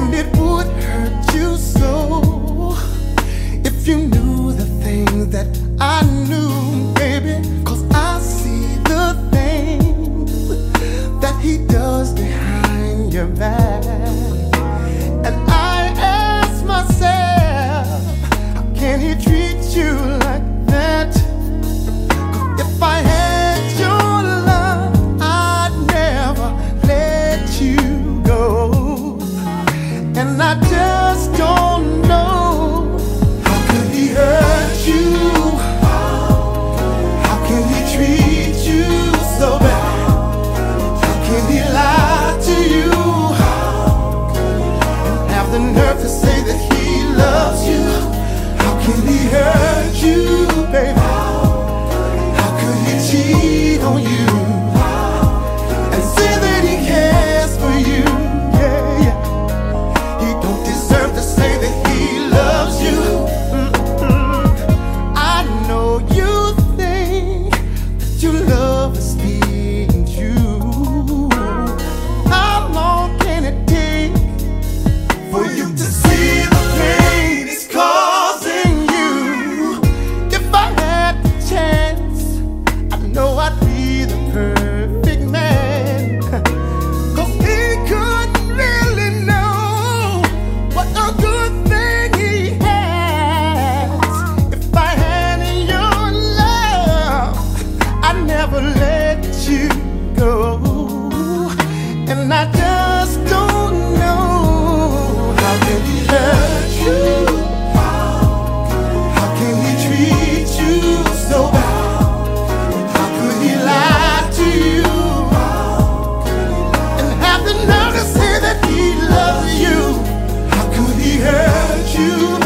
and it would hurt. and I just don't know how could he hurt you? How can he treat you so bad? How can he lie to you? And have the nerve to say that he loves you? How can he hurt you, baby? Hurt you?